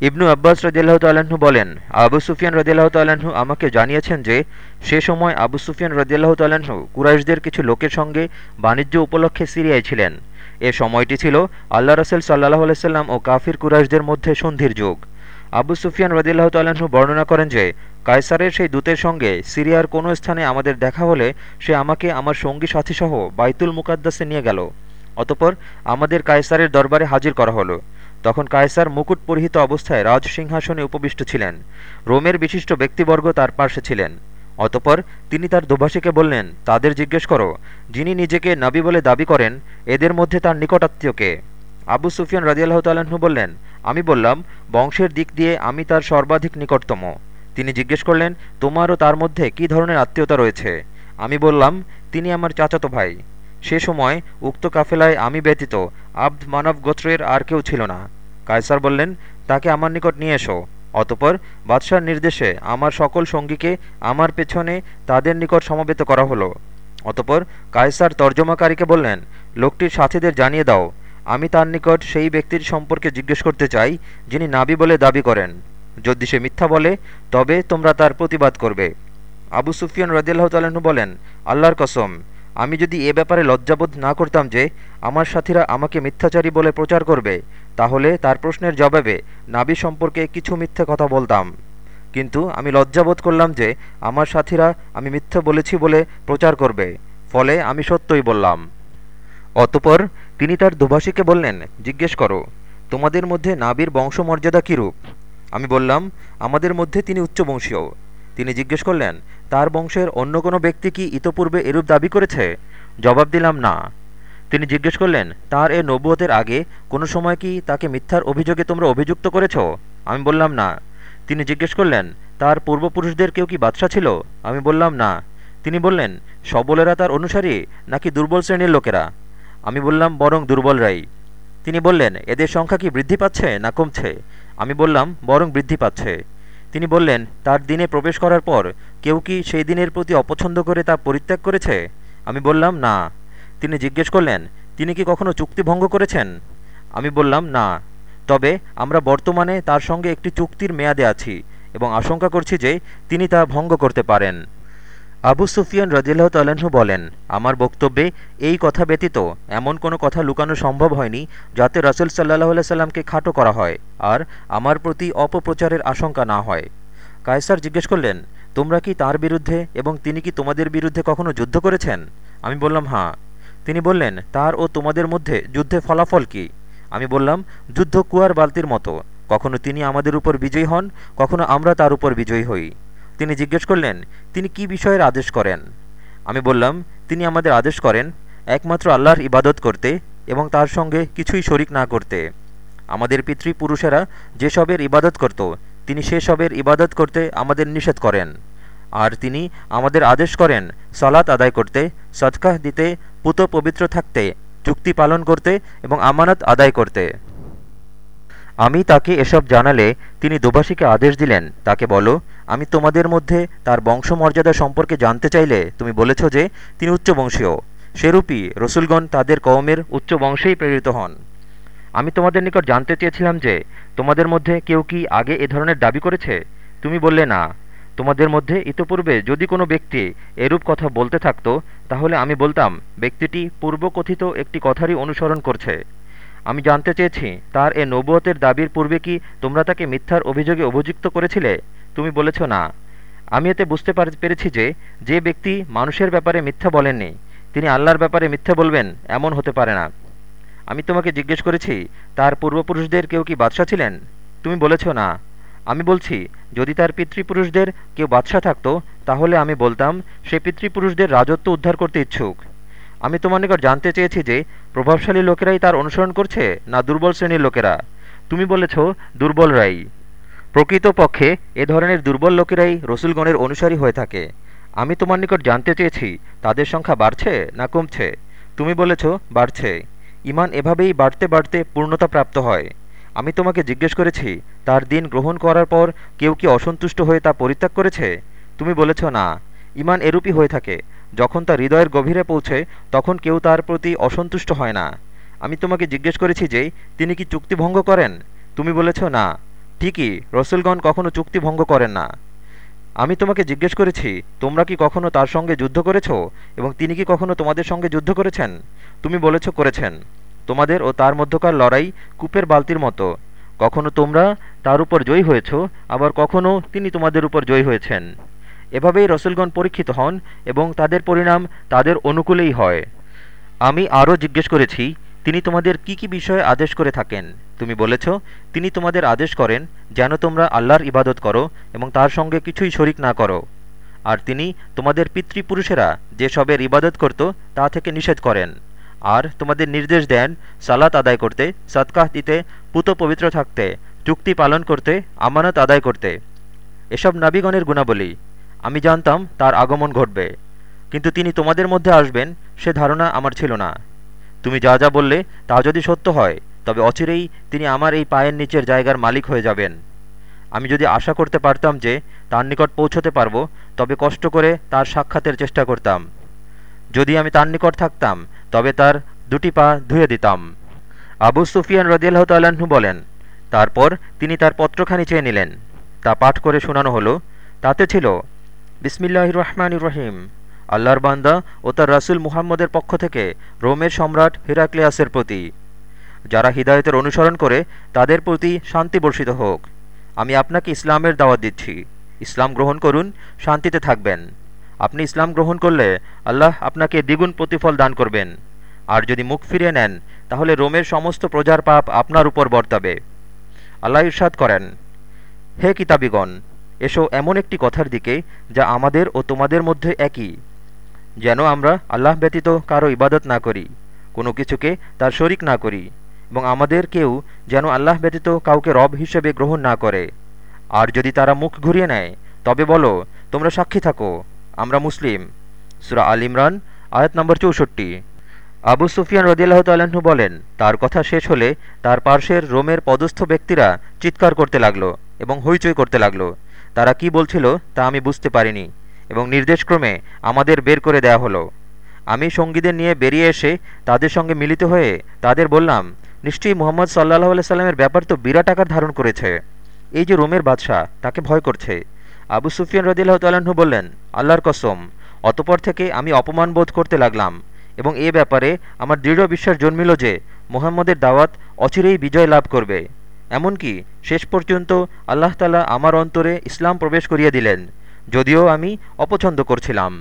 ইবনু আব্বাস রদিল্লাহ তাল্লাহ্ন বলেন, আবু সুফিয়ান রদিল্লাহ তাল্লাহ্ন আমাকে জানিয়েছেন যে, সে সময় আবু সুফিয়ান রদিল্লাহ তাল্লাহ্ন কুরাইশদের কিছু লোকের সঙ্গে বাণিজ্য উপলক্ষে সিরিয়ায় ছিলেন। এ সময়টি ছিল আল্লাহ রসুল সাল্লাহ আলাইসাল্লাম ও কাফির কুরাইশদের মধ্যে সন্ধির যুগ। আবু সুফিয়ান রদিল্লাহ তাল্লাহ্ন বর্ণনা করেন যে, কায়সারের সেই দূতের সঙ্গে সিরিয়ার কোনো স্থানে আমাদের দেখা হলে সে আমাকে আমার সঙ্গী সাথীসহ বাইতুল মুকাদ্দাসে নিয়ে গেল। অতপর আমাদের কায়সারের দরবারে হাজির করা হলো। তখন কায়সার মুকুট পরিহিত অবস্থায় রাজ সিংহাসনে উপবিষ্ট ছিলেন। রোমের বিশিষ্ট ব্যক্তিবর্গ তার পার্শ্বে ছিলেন। অতপর তিনি তার দোভাষীকে বললেন, তাদের জিজ্ঞেস করো, যিনি নিজেকে নাবি বলে দাবি করেন, এদের মধ্যে তার নিকটাত্মীয়কে আবু সুফিয়ান রাজিয়াল্লাহ তাল্লাহ্ন বললেন, আমি বললাম, বংশের দিক দিয়ে আমি তার সর্বাধিক নিকটতম। তিনি জিজ্ঞেস করলেন তোমারও তার মধ্যে কি ধরনের আত্মীয়তা রয়েছে? আমি বললাম, তিনি আমার চাচাতো ভাই। সে সময় উক্ত কাফেলায় আমি ব্যতীত আব্দ মানব গোত্রের আর কেউ ছিল না। কায়সার বললেন, তাকে আমার নিকট নিয়ে এসো। অতপর বাদশার নির্দেশে আমার সকল সঙ্গীকে আমার পেছনে তাদের নিকট সমবেত করা হলো। অতপর কায়সার তর্জমাকারীকে বললেন, লোকটির সাথীদের জানিয়ে দাও। আমি তার নিকট সেই ব্যক্তির সম্পর্কে জিজ্ঞেস করতে চাই, যিনি নাবি বলে দাবি করেন। যদি সে মিথ্যা বলে, তবে তোমরা তার প্রতিবাদ করবে। আবু সুফিয়ান রদিল্লাহ তালু বলেন, আল্লাহর কসম, আমি যদি এ ব্যাপারে লজ্জাবোধ না করতাম যে, আমার সাথীরা আমাকে মিথ্যাচারী বলে প্রচার করবে তাহলে তার প্রশ্নের জবাবে নাবি সম্পর্কে কিছু মিথ্যে কথা বলতাম। কিন্তু আমি লজ্জাবোধ করলাম যে আমার সাথীরা আমি মিথ্যে বলেছি বলে প্রচার করবে, ফলে আমি সত্যই বললাম। অতপর তিনি তার দুভাষীকে বললেন, জিজ্ঞেস করো, তোমাদের মধ্যে নাবির বংশমর্যাদা কীরূপ? আমি বললাম, আমাদের মধ্যে তিনি উচ্চবংশীয়। তিনি জিজ্ঞেস করলেন, তার বংশের অন্য কোনো ব্যক্তি কি ইতপূর্বে এরূপ দাবি করেছে? জবাব দিলাম, না। তিনি জিজ্ঞেস করলেন, তার এ নবুয়তের আগে কোনো সময় কি তাকে মিথ্যার অভিযোগে তোমরা অভিযুক্ত করেছ? আমি বললাম, না। তিনি জিজ্ঞেস করলেন, তার পূর্বপুরুষদের কেউ কি বাদশা ছিল? আমি বললাম, না। তিনি বললেন, সবলেরা তার অনুসারী নাকি দুর্বল শ্রেণির লোকেরা? আমি বললাম, বরং দুর্বলরাই। তিনি বললেন, এদের সংখ্যা কি বৃদ্ধি পাচ্ছে না কমছে? আমি বললাম, বরং বৃদ্ধি পাচ্ছে। তিনি বললেন, তার দিনে প্রবেশ করার পর কেউ কি সেই দিনের প্রতি অপছন্দ করে তা পরিত্যাগ করেছে? আমি বললাম, না। তিনি জিজ্ঞেস করলেন, তিনি কি কখনো চুক্তি ভঙ্গ করেছেন? আমি বললাম, না। তবে আমরা বর্তমানে তার সঙ্গে একটি চুক্তির মেয়াদে আছি এবং আশঙ্কা করছি যে তিনি তা ভঙ্গ করতে পারেন। আবু সুফিয়ান রদিল্লাহ তাল্লাহ্ন বলেন, আমার বক্তব্যে এই কথা ব্যতীত এমন কোনো কথা লুকানো সম্ভব হয়নি যাতে রসুল সাল্লাহ সাল্লামকে খাটো করা হয় আর আমার প্রতি অপপ্রচারের আশঙ্কা না হয়। কায়সার জিজ্ঞেস করলেন, তোমরা কি তার বিরুদ্ধে এবং তিনি কি তোমাদের বিরুদ্ধে কখনো যুদ্ধ করেছেন? আমি বললাম হাঁ তিনি বললেন, তার ও তোমাদের মধ্যে যুদ্ধে ফলাফল কি? আমি বললাম, যুদ্ধ কুয়ার বালতির মতো। কখনো তিনি আমাদের উপর বিজয়ী হন, কখনো আমরা তার উপর বিজয়ী হই। তিনি জিজ্ঞেস করলেন, তিনি কি বিষয়ের আদেশ করেন? আমি বললাম, তিনি আমাদের আদেশ করেন একমাত্র আল্লাহর ইবাদত করতে এবং তার সঙ্গে কিছুই শরিক না করতে। আমাদের পিতৃপুরুষেরা যেসবের ইবাদত করত, তিনি সেসবের ইবাদত করতে আমাদের নিষেধ করেন। আর তিনি আমাদের আদেশ করেন, সালাত আদায় করতে সৎকাহ দিতে পুত পবিত্র থাকতে, চুক্তি পালন করতে এবং আমানত আদায় করতে। আমি তাকে এসব জানালে তিনি দোভাষীকে আদেশ দিলেন, তাকে বলো, আমি তোমাদের মধ্যে তার বংশমর্যাদা সম্পর্কে জানতে চাইলে তুমি বলেছ যে তিনি উচ্চ উচ্চবংশীয়, সেরূপই রসুলগণ তাদের কওমের উচ্চ বংশেই প্রেরিত হন। আমি তোমাদের নিকট জানতে চেয়েছিলাম যে তোমাদের মধ্যে কেউ কি আগে এ ধরনের দাবি করেছে? তুমি বললে না। তোমাদের মধ্যে ইতোপূর্বে যদি কোনো ব্যক্তি এরূপ কথা বলতে থাকতো, তাহলে আমি বলতাম, ব্যক্তিটি পূর্বকথিত একটি কথারই অনুসরণ করছে। আমি জানতে চেয়েছি, তার এ নবুয়তের দাবির পূর্বে কি তোমরা তাকে মিথ্যার অভিযোগে অভিযুক্ত করেছিলে? তুমি বলেছ, না। আমি এতে বুঝতে পেরেছি যে যে ব্যক্তি মানুষের ব্যাপারে মিথ্যা বলেননি, তিনি আল্লাহর ব্যাপারে মিথ্যা বলবেন, এমন হতে পারে না। আমি তোমাকে জিজ্ঞেস করেছি, তার পূর্বপুরুষদের কেউ কি বাদশাহ ছিলেন? তুমি বলেছ, না। আমি বলছি, যদি তার পিতৃপুরুষদের কেউ বাদশাহ থাকতো, তাহলে আমি বলতাম, সে পিতৃপুরুষদের রাজত্ব উদ্ধার করতে ইচ্ছুক। আমি তোমার নিকট জানতে চেয়েছি যে, প্রভাবশালী লোকেরাই তার অনুসরণ করছে না দুর্বল শ্রেণির লোকেরা? তুমি বলেছ দুর্বলরাই প্রকৃতপক্ষে, এ ধরনের দুর্বল লোকেরাই রসুলগণের অনুসারী হয়ে থাকে। আমি তোমার নিকট জানতে চেয়েছি, তাদের সংখ্যা বাড়ছে না কমছে? তুমি বলেছ, বাড়ছে। ইমান এভাবেই বাড়তে বাড়তে পূর্ণতা প্রাপ্ত হয়। আমি তোমাকে জিজ্ঞেস করেছি, তার দিন গ্রহণ করার পর কেউ কি অসন্তুষ্ট হয়ে তা পরিত্যাগ করেছে? তুমি বলেছ, না। ইমান এরূপই হয়ে থাকে, যখন তা হৃদয়ের গভীরে পৌঁছে, তখন কেউ তার প্রতি অসন্তুষ্ট হয় না। আমি তোমাকে জিজ্ঞেস করেছি যে, তিনি কি চুক্তি ভঙ্গ করেন? তুমি বলেছ, না। ঠিকই, রসুলগণ কখনো চুক্তি ভঙ্গ করেন না। আমি তোমাকে জিজ্ঞেস করেছি, তোমরা কি কখনো তার সঙ্গে যুদ্ধ করেছ? এবং তিনি কি কখনো তোমাদের সঙ্গে যুদ্ধ করেছেন? তুমি বলেছ, করেছেন। তোমাদের ও তার মধ্যকার লড়াই কূপের বালতির মতো। কখনো তোমরা তার উপর জয়ী হয়েছ, আবার কখনো তিনি তোমাদের উপর জয়ী হয়েছেন। এভাবেই রসুলগণ পরীক্ষিত হন এবং তাদের পরিণাম তাদের অনুকূলেই হয়। আমি আরও জিজ্ঞেস করেছি, তিনি তোমাদের কি কি বিষয়ে আদেশ করে থাকেন? তুমি বলেছ, তিনি তোমাদের আদেশ করেন যেন তোমরা আল্লাহর ইবাদত করো এবং তার সঙ্গে কিছুই শরিক না করো। আর তিনি তোমাদের পিতৃপুরুষেরা যে সবের ইবাদত করত তা থেকে নিষেধ করেন। আর তোমাদের নির্দেশ দেন সালাত আদায় করতে সৎকাহ দিতে, পুত পবিত্র থাকতে চুক্তি পালন করতে, আমানত আদায় করতে। এসব নাবিগণের গুণাবলী। আমি জানতাম তার আগমন ঘটবে। কিন্তু তিনি তোমাদের মধ্যে আসবেন, সে ধারণা আমার ছিল না। তুমি যা যা বললে, তা যদি সত্য হয়, তবে অচিরেই তিনি আমার এই পায়ের নিচের জায়গার মালিক হয়ে যাবেন। আমি যদি আশা করতে পারতাম যে তার নিকট পৌঁছতে পারব, তবে কষ্ট করে তার সাক্ষাতের চেষ্টা করতাম। যদি আমি তার নিকট থাকতাম তবে তার দুটি পা ধুয়ে দিতাম। আবু সুফিয়ান রদিয়াল্লাহ তাল্লাহ্ন বলেন, তারপর তিনি তার পত্রখানি চেয়ে নিলেন। তা পাঠ করে শোনানো হলো। তাতে ছিল বিসমিল্লাহ রহমান রহিম। আল্লাহর বান্দা ও তার রাসুল মুহাম্মদের পক্ষ থেকে রোমের সম্রাট হিরাক্লিয়াসের প্রতি। যারা হৃদায়তের অনুসরণ করে, তাদের প্রতি শান্তি বর্ষিত হোক। আমি আপনাকে ইসলামের দাওয়াত দিচ্ছি। ইসলাম গ্রহণ করুন, শান্তিতে থাকবেন। আপনি ইসলাম গ্রহণ করলে আল্লাহ আপনাকে দ্বিগুণ প্রতিফল দান করবেন। আর যদি মুখ ফিরিয়ে নেন, তাহলে রোমের সমস্ত প্রজার পাপ আপনার উপর বর্তাবে। আল্লাহ ইরশাদ করেন, হে কিতাবিগণ, এসো এমন একটি কথার দিকে যা আমাদের ও তোমাদের মধ্যে একই, যেন আমরা আল্লাহ ব্যতীত কারও ইবাদত না করি, কোনো কিছুকে তার শরিক না করি, এবং আমাদের কেউ যেন আল্লাহ ব্যতীত কাউকে রব হিসেবে গ্রহণ না করে। আর যদি তারা মুখ ঘুরিয়ে নেয়, তবে বলো, তোমরা সাক্ষী থাকো, আমরা মুসলিম। সুরা আল ইমরান, আয়াত নম্বর চৌষট্টি। আবু সুফিয়ান রদিয়াল্লাহ তাল্লাহ্ন বলেন, তার কথা শেষ হলে তার পার্শ্বের রোমের পদস্থ ব্যক্তিরা চিৎকার করতে লাগল এবং হইচই করতে লাগল। তারা কি বলছিল তা আমি বুঝতে পারিনি এবং নির্দেশক্রমে আমাদের বের করে দেয়া হলো। আমি সঙ্গীদের নিয়ে বেরিয়ে এসে তাদের সঙ্গে মিলিত হয়ে তাদের বললাম, নিশ্চয়ই মোহাম্মদ সাল্লাহ সাল্লামের ব্যাপার তো বিরাট আকার ধারণ করেছে। এই যে রোমের বাদশাহ, তাকে ভয় করছে। আবু সুফিয়ান রদিল্লাহ তাল্লাহ্ন বললেন, আল্লাহর কসম, অতপর থেকে আমি অপমান বোধ করতে লাগলাম। এবং এ ব্যাপারে আমার দৃঢ় বিশ্বাস জন্মিল যে মোহাম্মদের দাওয়াত অচিরেই বিজয় লাভ করবে। এমনকি শেষ পর্যন্ত আল্লাহ তালা আমার অন্তরে ইসলাম প্রবেশ করিয়ে দিলেন, যদিও আমি অপছন্দ করছিলাম।